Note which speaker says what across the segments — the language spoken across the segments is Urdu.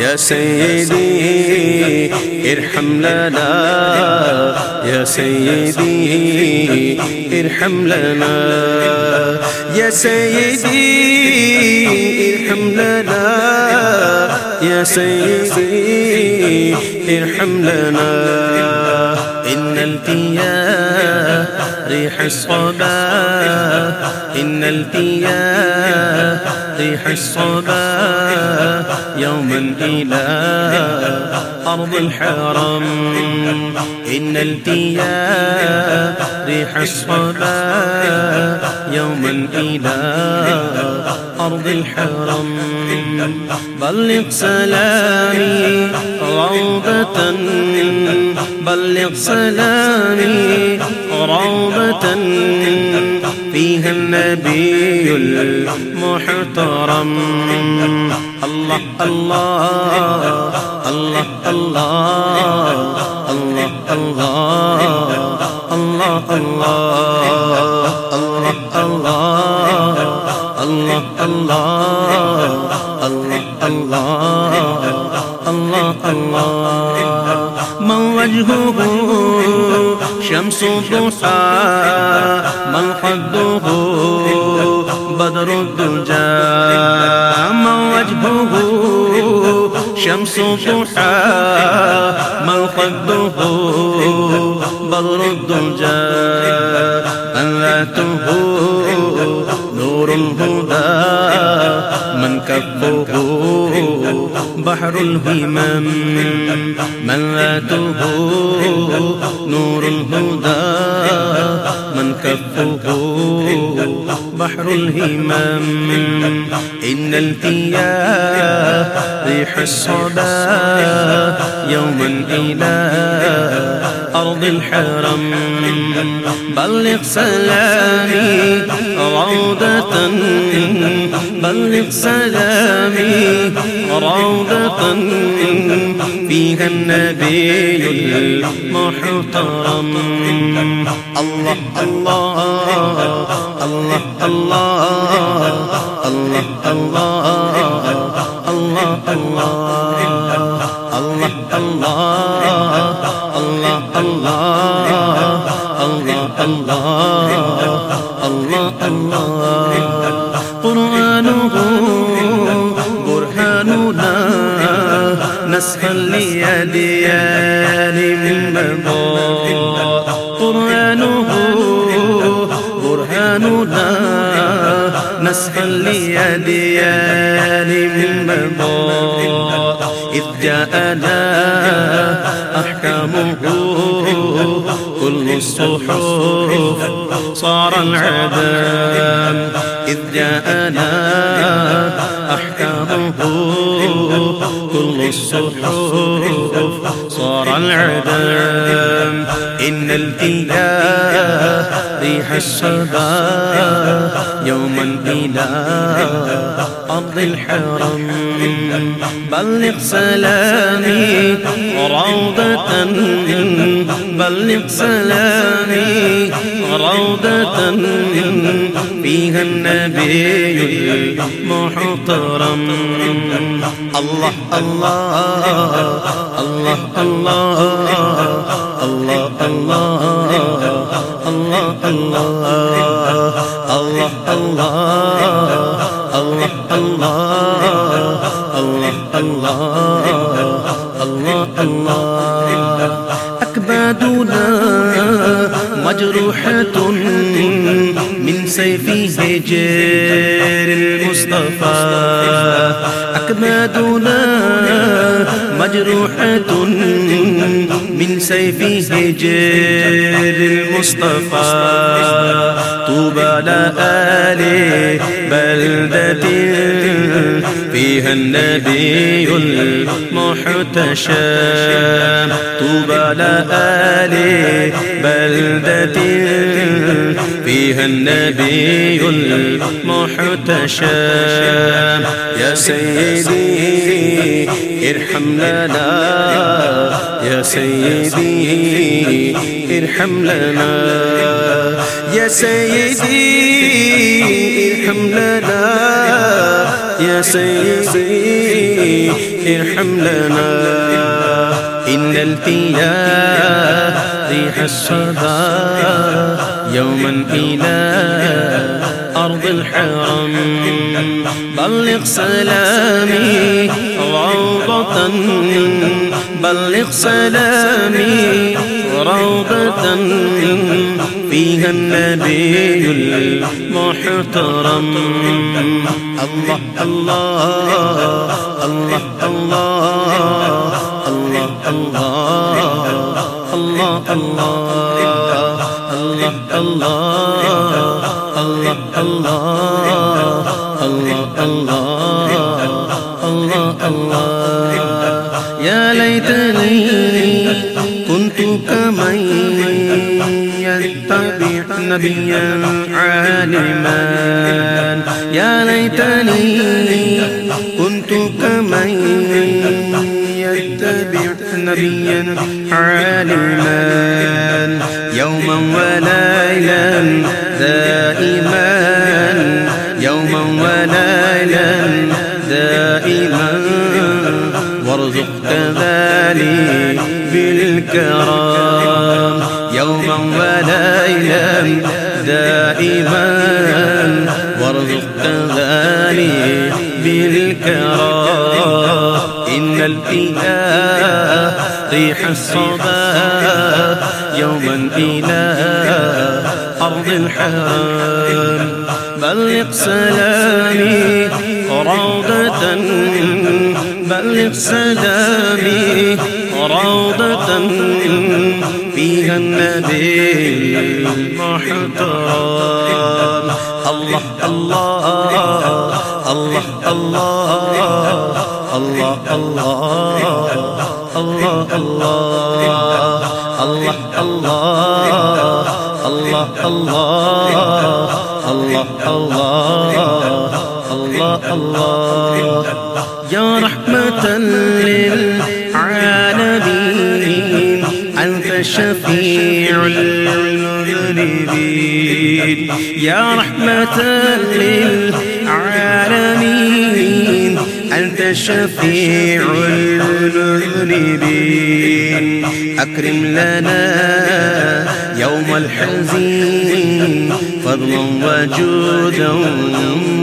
Speaker 1: یا سیدی، ارحم لنا، یا سیدی، ارحم لنا، یا سیدی، ارحم لنا، یا سیدی، ارحم لنا۔ ان الفیا ریح الصبا ان الفیا ريح الصبا يوما إلى أرض الحرم. إن التياه ريح الصبا يوما إلى أرض الحرم. بلغ سلامي روضة، بلغ سلامي روضة. فيها النبي المحترم الله الله الله الله الله الله الله الله الله الله الله الله الله الله الله من وجهه شمس الضحى من خده بدر الدجى من وجهه شمس الضحى من خده بدر الدجى من ذاته نور الهدى من كفه بحر الهمم من ذاته نور الهدى من كفه بحر الهمم. إن التياه ريح الصبا يوما إلى أرض الحرم. بلغ سلامي روضة. بلغ سلامي روضة. فيها النبي المحترم الله الله الله الله الله الله الله الله الله الله الله الله الله الله نسخا ليديان من مضى قرآنه برهاننا نسخا ليديان من مضى إذ جاءنا أحكامه كل الصحف صار العدم إذ جاءنا أحكامه كل الصحف صار العدم إن الإله ريح الصبا يوما إلى أرض الحرم. بلغ سلامي روضة بلغ سلامي روضة فيها النبي المحترم. الله الله الله الله الله الله الله الله الله الله مجروحة من سيف هجر المصطفى أكبادنا مجروحة من سيف هجر المصطفى طوبى لآل بلدة فيها النبي المحتشم طوبى لآل بلدة فيها النبي المحتشم يا سيدي ارحم لنا یا سیدی، ارحم لنا، یا سیدی، ارحم لنا، یا سیدی، ارحم لنا. ان التیا ریح الصدا یوما الى ارض الحرم. بلغ سلامي روضة بلغ سلامي روضة فيها النبي المحترم الله الله الله الله الله الله الله الله الله الله الله الله الله الله الله يا ليتني كنت كمن يتبع نبيا عالما. يا ليتني كنت كمن يتبع نبيا عالما. يوما وليلا دائما. يوما وليلا دائما. وارزق كذلك بالكرام. يوما وليلا دائما وارزق كذلك بالكرام. إن الإله ريح الصبا يوما إلى أرض الحرام. بلغ سلامي روضة بلغ سلامي روضة فيها النبي المحترم الله الله الله الله الله الله الله الله الله الله الله الله الله الله الله يا رحمة للعالمين. أنت شفيع المذنبين يا رحمة للعالمين. أنت شفيع المذنبين أكرم لنا يوم الحزين فضلا وجودا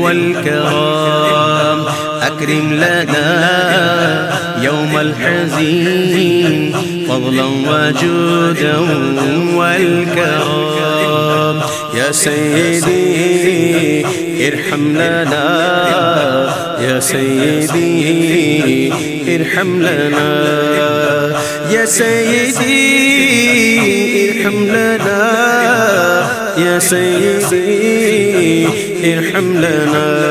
Speaker 1: والكرام. أكرم لنا يوم الحزين، فضلا وجودا والكرام. يا سيدي، ارحم لنا، يا سيدي، ارحم لنا. يا سيدي، ارحم لنا. يا سيدي، ارحم لنا.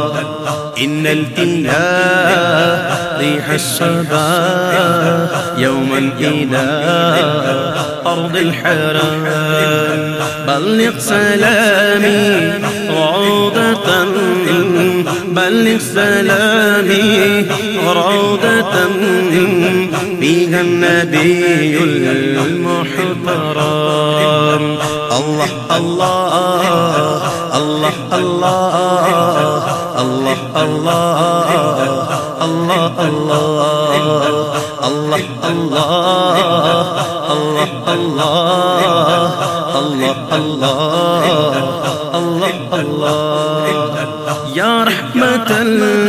Speaker 1: إن الإله ريح الصبا يوما إلى أرض الحرام بلغ سلامي روضة بلغ سلامي روضة فيها النبي المحترم الله الله الله الله الله الله الله الله الله الله الله الله الله الله الله يا رحمة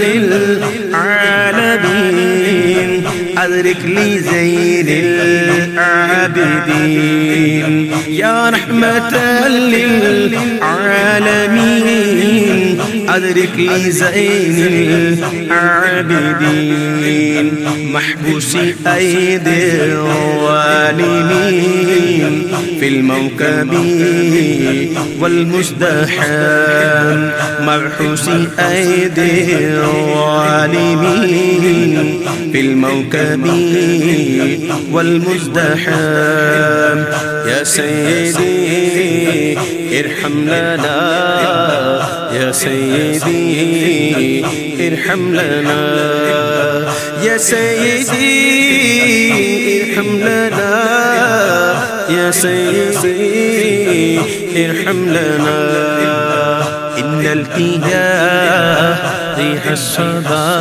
Speaker 1: للعالمين أدرك لي زين العابدين العابدين يا رحمة للعالمين ادرکی زین العابدین محبوس اید الظالمین في الموكب والمزدحام محبوس ايدي الظالمين. في الموكب والمزدحام يا سيدي ارحم لنا يا سيدي، ارحم لنا. يا سيدي، ارحم لنا. يا سيدي، ارحم لنا. إن الإله ريح الصبا.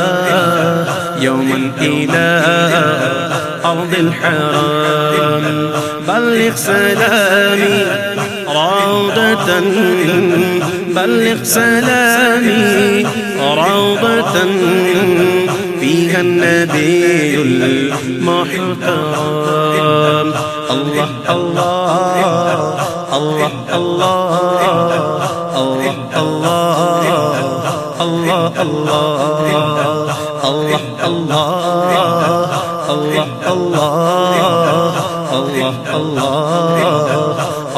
Speaker 1: يوما إلى أرض الحرام. بلغ سلامي روضة بلغ سلامي روضة فيها النبي المحترم الله الله الله الله الله الله الله الله الله الله الله الله الله